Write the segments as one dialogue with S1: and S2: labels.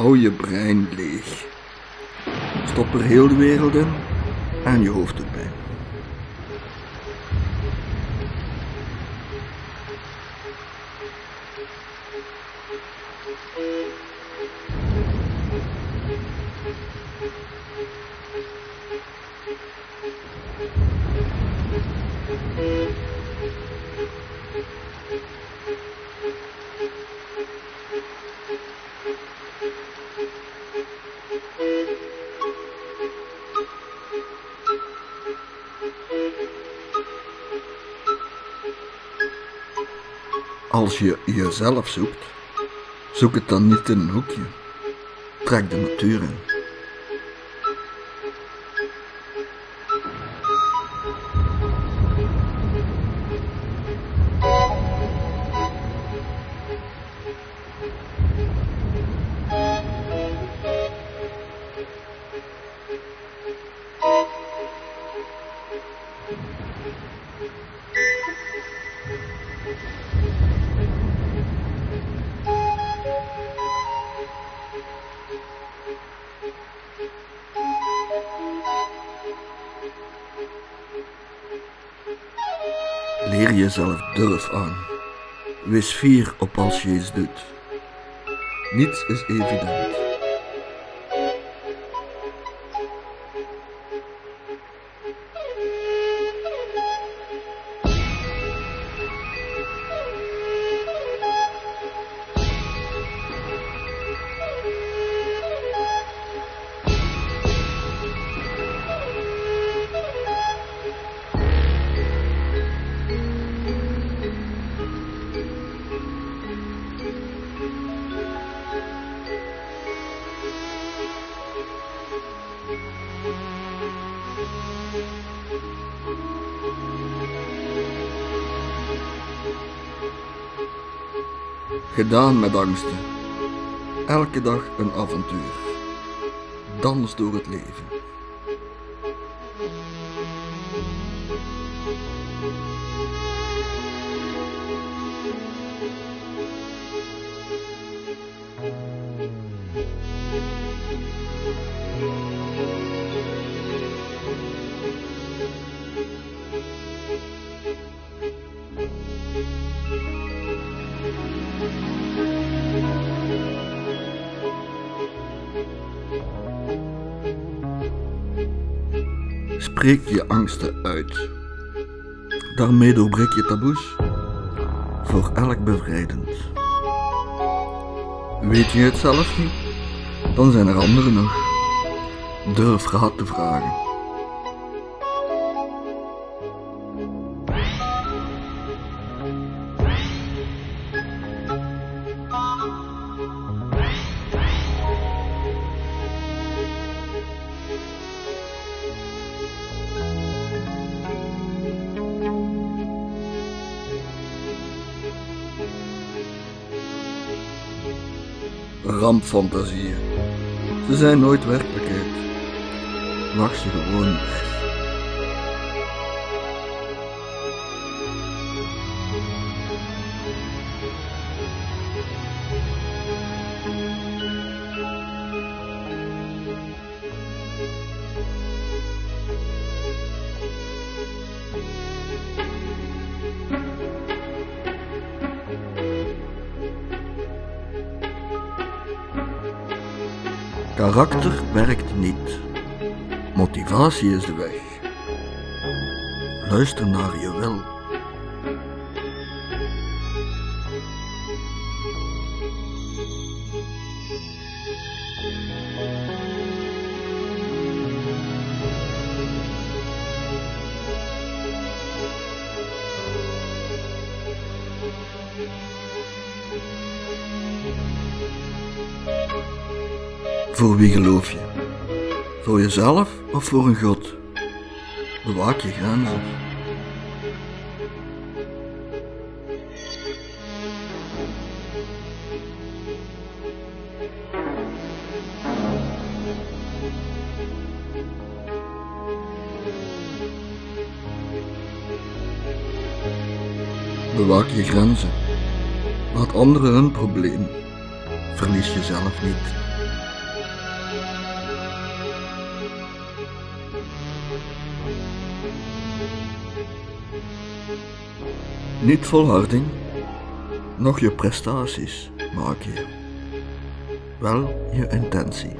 S1: Hou je brein leeg. Stop er heel de wereld in en je hoofd erbij. Als je jezelf zoekt, zoek het dan niet in een hoekje. Trek de natuur in. Leer jezelf durf aan. Wees fier op als je iets doet. Niets is evident. Gedaan met angsten. Elke dag een avontuur. Dans door het leven. Spreek je angsten uit. Daarmee doorbreek je taboes. Voor elk bevrijdend. Weet je het zelf niet? Dan zijn er anderen nog. Durf raad te vragen. Ze zijn nooit werkelijkheid. Lach ze gewoon weg. Karakter werkt niet. Motivatie is de weg. Luister naar je wil. Voor wie geloof je? Voor jezelf of voor een God? Bewaak je grenzen. Bewaak je grenzen. Laat anderen hun probleem. Verlies jezelf niet. Niet volharding, nog je prestaties maak je. Wel je intentie.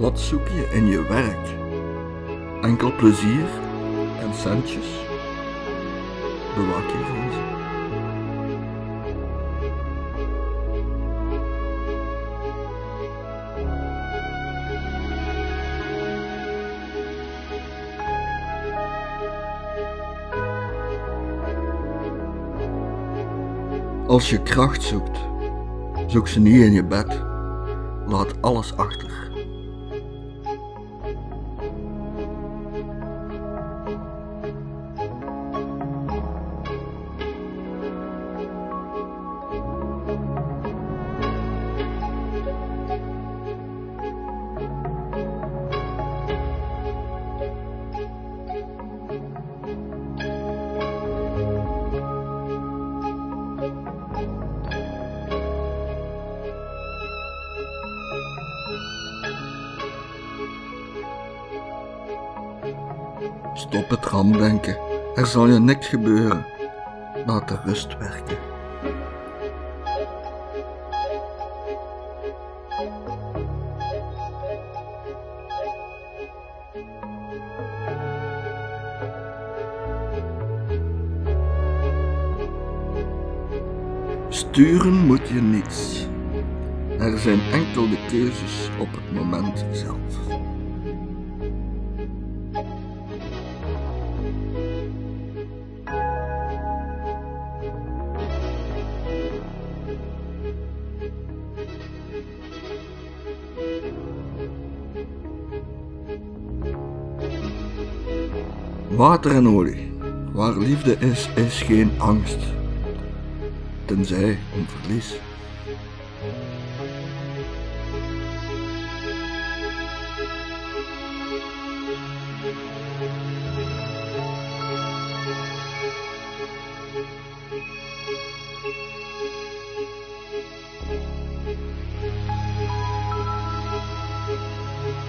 S1: Wat zoek je in je werk? Enkel plezier en centjes? Bewaak je van ze. Als je kracht zoekt, zoek ze niet in je bed. Laat alles achter. Stop het ramdenken. Er zal je niks gebeuren. Laat de rust werken. Sturen moet je niets. Er zijn enkel de keuzes op het moment zelf. Water en olie. Waar liefde is, is geen angst. Tenzij om verlies.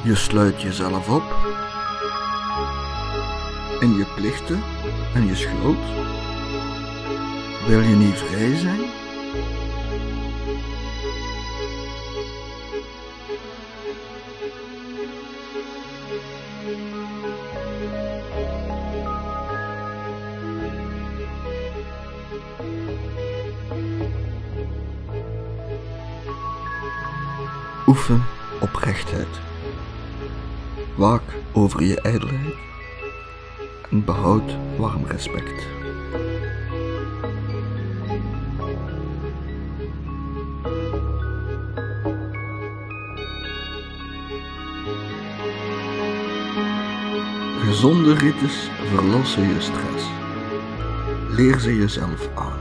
S1: Je sluit jezelf op in je plichten en je schuld? Wil je niet vrij zijn? Oefen oprechtheid. Waak over je ijdelheid behoud warm respect. Gezonde rites verlossen je stress. Leer ze jezelf aan.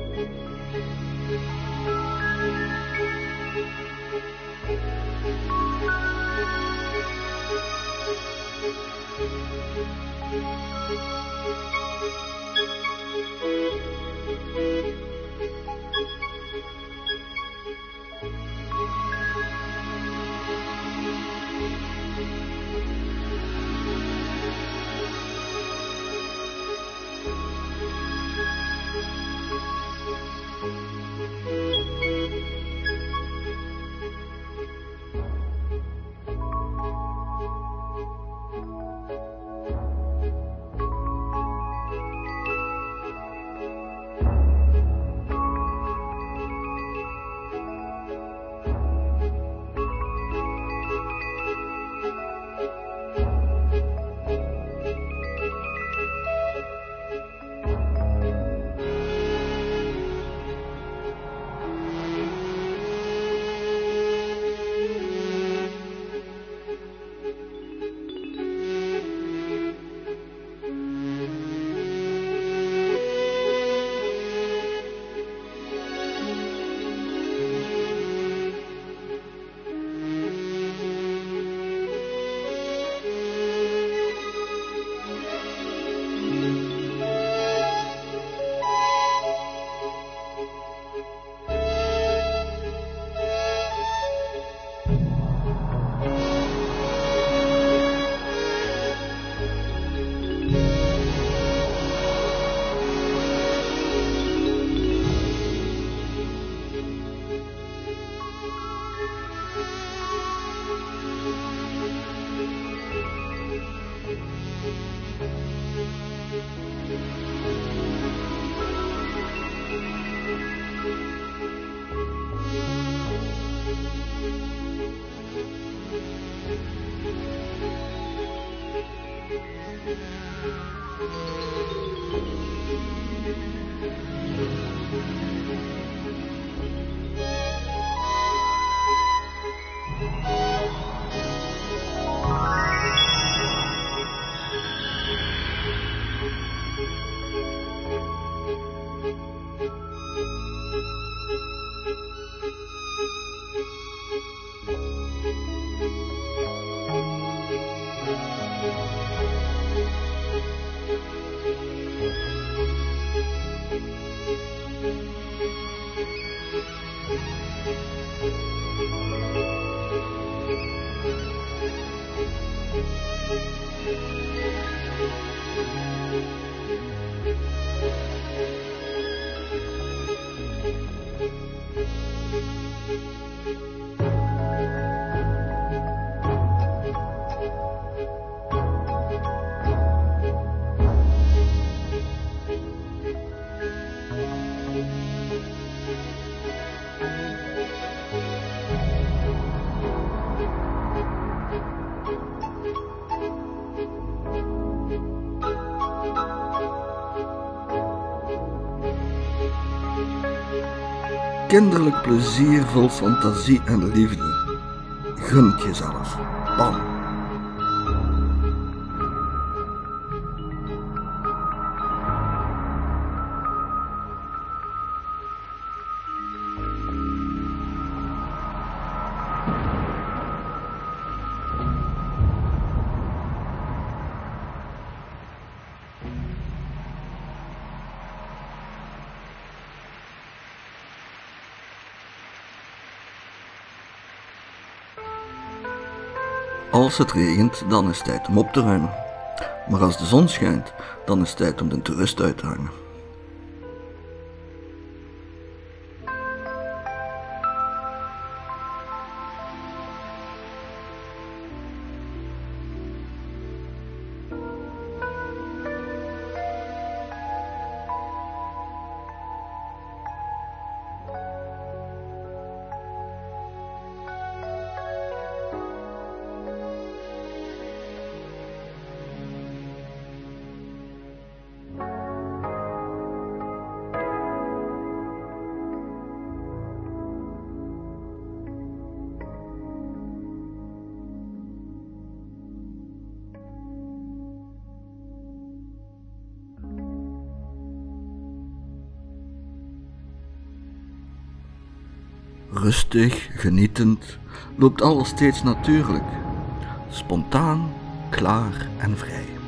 S1: kinderlijk plezier vol fantasie en liefde. Gunt jezelf. Bam. Als het regent, dan is het tijd om op te ruimen. Maar als de zon schijnt, dan is het tijd om de toerist uit te hangen. Rustig, genietend, loopt alles steeds natuurlijk, spontaan, klaar en vrij.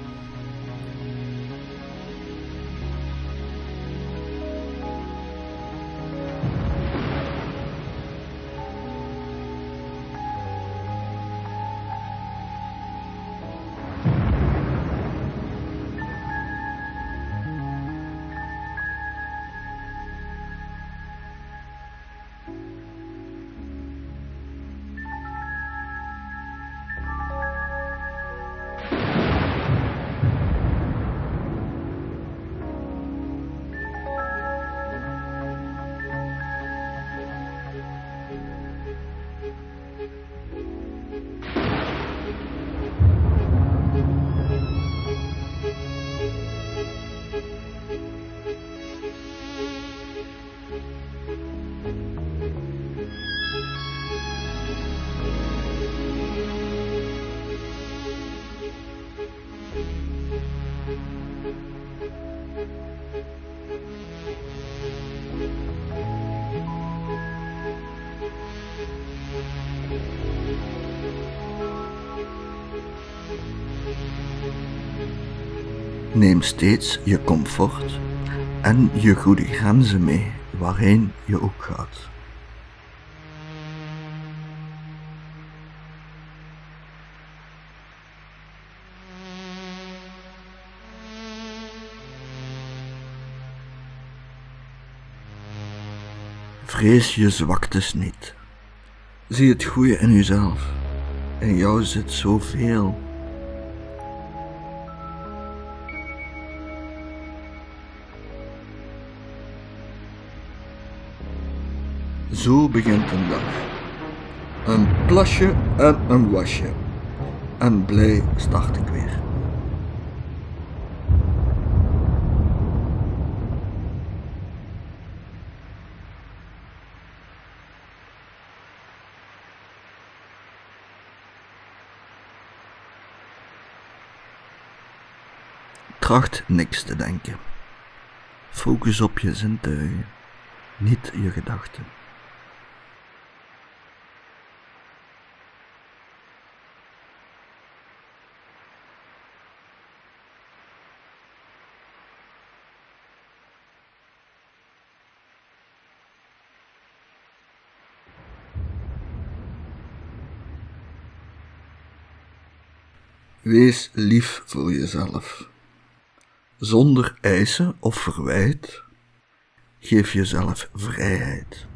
S1: Neem steeds je comfort en je goede grenzen mee waarheen je ook gaat. Vrees je zwaktes niet. Zie het goede in jezelf. In jou zit zoveel. Zo begint een dag. Een plasje en een wasje. En blij start ik weer. Tracht niks te denken. Focus op je zintuigen, niet je gedachten. Wees lief voor jezelf. Zonder eisen of verwijt, geef jezelf vrijheid.